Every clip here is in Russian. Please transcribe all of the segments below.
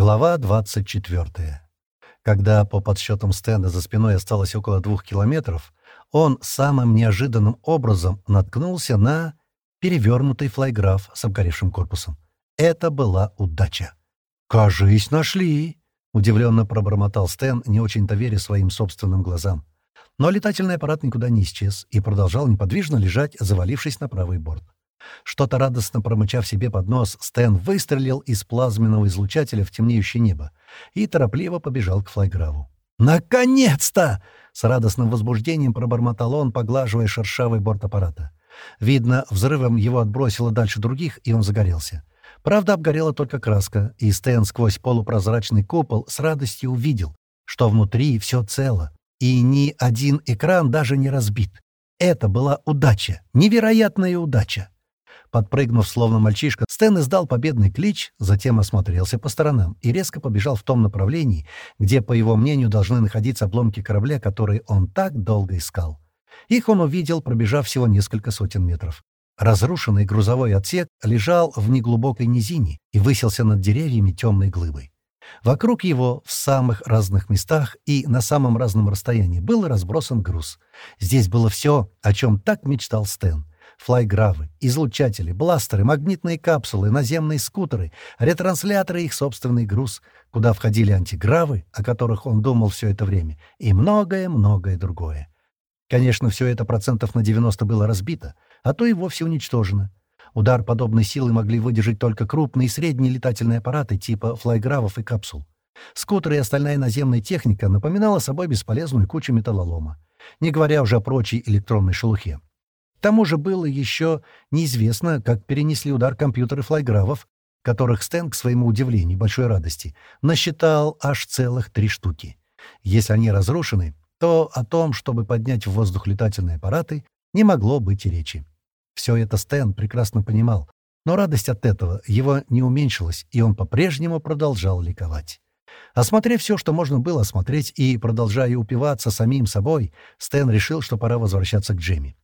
Глава 24. Когда по подсчетам стенда за спиной осталось около двух километров, он самым неожиданным образом наткнулся на перевернутый флайграф с обгоревшим корпусом. Это была удача. «Кажись, нашли!» — удивленно пробормотал Стэн, не очень-то веря своим собственным глазам. Но летательный аппарат никуда не исчез и продолжал неподвижно лежать, завалившись на правый борт. Что-то радостно промычав себе под нос, Стэн выстрелил из плазменного излучателя в темнеющее небо и торопливо побежал к флайграву. «Наконец-то!» — с радостным возбуждением пробормотал он, поглаживая шершавый борт аппарата. Видно, взрывом его отбросило дальше других, и он загорелся. Правда, обгорела только краска, и Стэн сквозь полупрозрачный купол с радостью увидел, что внутри все цело, и ни один экран даже не разбит. Это была удача, невероятная удача. Подпрыгнув, словно мальчишка, Стэн издал победный клич, затем осмотрелся по сторонам и резко побежал в том направлении, где, по его мнению, должны находиться обломки корабля, которые он так долго искал. Их он увидел, пробежав всего несколько сотен метров. Разрушенный грузовой отсек лежал в неглубокой низине и высился над деревьями темной глыбой. Вокруг его, в самых разных местах и на самом разном расстоянии, был разбросан груз. Здесь было все, о чем так мечтал Стэн флайгравы, излучатели, бластеры, магнитные капсулы, наземные скутеры, ретрансляторы и их собственный груз, куда входили антигравы, о которых он думал все это время, и многое-многое другое. Конечно, все это процентов на 90 было разбито, а то и вовсе уничтожено. Удар подобной силы могли выдержать только крупные и средние летательные аппараты типа флайгравов и капсул. Скутеры и остальная наземная техника напоминала собой бесполезную кучу металлолома, не говоря уже о прочей электронной шелухе. К тому же было еще неизвестно, как перенесли удар компьютеры флайгравов, которых Стэн, к своему удивлению и большой радости, насчитал аж целых три штуки. Если они разрушены, то о том, чтобы поднять в воздух летательные аппараты, не могло быть и речи. Все это Стэн прекрасно понимал, но радость от этого его не уменьшилась, и он по-прежнему продолжал ликовать. Осмотрев все, что можно было осмотреть, и продолжая упиваться самим собой, Стэн решил, что пора возвращаться к Джемми.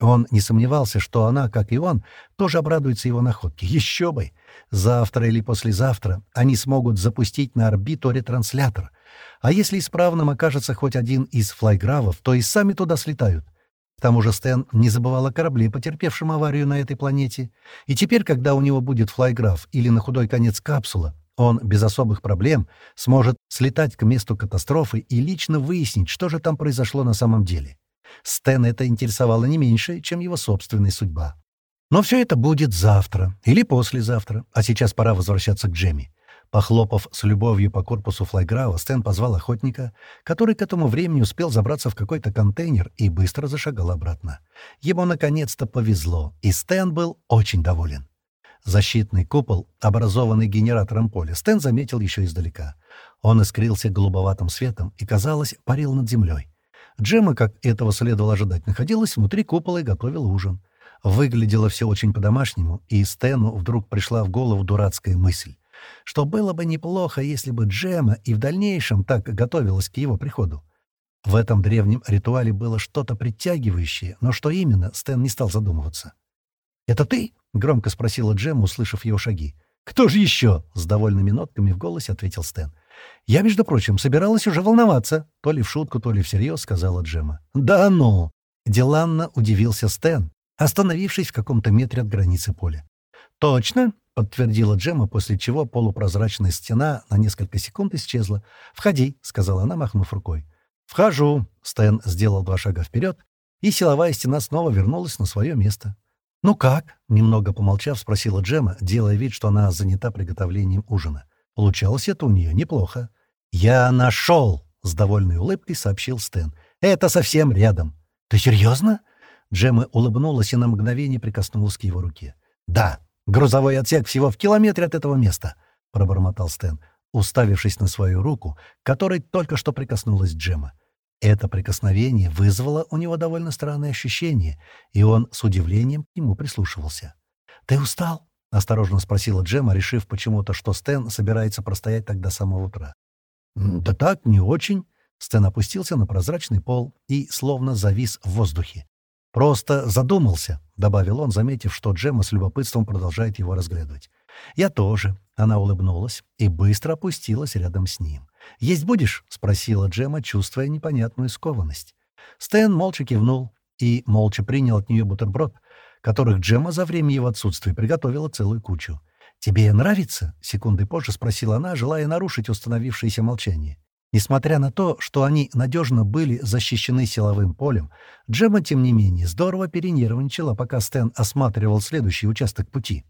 Он не сомневался, что она, как и он, тоже обрадуется его находке. Еще бы! Завтра или послезавтра они смогут запустить на орбиту ретранслятор. А если исправным окажется хоть один из флайгравов, то и сами туда слетают. К тому же Стэн не забывал о корабле, потерпевшем аварию на этой планете. И теперь, когда у него будет флайграф или на худой конец капсула, он без особых проблем сможет слетать к месту катастрофы и лично выяснить, что же там произошло на самом деле. Стэн это интересовало не меньше, чем его собственная судьба. Но все это будет завтра или послезавтра, а сейчас пора возвращаться к Джемми. Похлопав с любовью по корпусу флайграва, Стэн позвал охотника, который к этому времени успел забраться в какой-то контейнер и быстро зашагал обратно. Ему наконец-то повезло, и Стэн был очень доволен. Защитный купол, образованный генератором поля, Стэн заметил еще издалека. Он искрился голубоватым светом и, казалось, парил над землей. Джема, как этого следовало ожидать, находилась внутри купола и готовила ужин. Выглядело все очень по-домашнему, и Стэну вдруг пришла в голову дурацкая мысль, что было бы неплохо, если бы Джема и в дальнейшем так готовилась к его приходу. В этом древнем ритуале было что-то притягивающее, но что именно, Стэн не стал задумываться. «Это ты?» — громко спросила Джема, услышав его шаги. «Кто же еще?» — с довольными нотками в голосе ответил Стэн. «Я, между прочим, собиралась уже волноваться», — то ли в шутку, то ли всерьез, сказала Джема. «Да ну!» — деланно удивился Стэн, остановившись в каком-то метре от границы поля. «Точно?» — подтвердила Джема, после чего полупрозрачная стена на несколько секунд исчезла. «Входи», — сказала она, махнув рукой. «Вхожу», — Стэн сделал два шага вперед, и силовая стена снова вернулась на свое место. «Ну как?» — немного помолчав, спросила Джема, делая вид, что она занята приготовлением ужина. Получалось это у нее неплохо. «Я нашел!» — с довольной улыбкой сообщил Стэн. «Это совсем рядом». «Ты серьезно?» Джемма улыбнулась и на мгновение прикоснулась к его руке. «Да, грузовой отсек всего в километре от этого места», — пробормотал Стэн, уставившись на свою руку, которой только что прикоснулась Джемма. Это прикосновение вызвало у него довольно странное ощущение, и он с удивлением к нему прислушивался. «Ты устал?» — осторожно спросила Джема, решив почему-то, что Стэн собирается простоять так до самого утра. «Да так, не очень». Стэн опустился на прозрачный пол и словно завис в воздухе. «Просто задумался», — добавил он, заметив, что Джема с любопытством продолжает его разглядывать. «Я тоже», Она улыбнулась и быстро опустилась рядом с ним. «Есть будешь?» — спросила Джема, чувствуя непонятную скованность. Стэн молча кивнул и молча принял от нее бутерброд, которых Джема за время его отсутствия приготовила целую кучу. «Тебе нравится?» — секунды позже спросила она, желая нарушить установившееся молчание. Несмотря на то, что они надежно были защищены силовым полем, Джема, тем не менее, здорово перенервничала, пока Стэн осматривал следующий участок пути.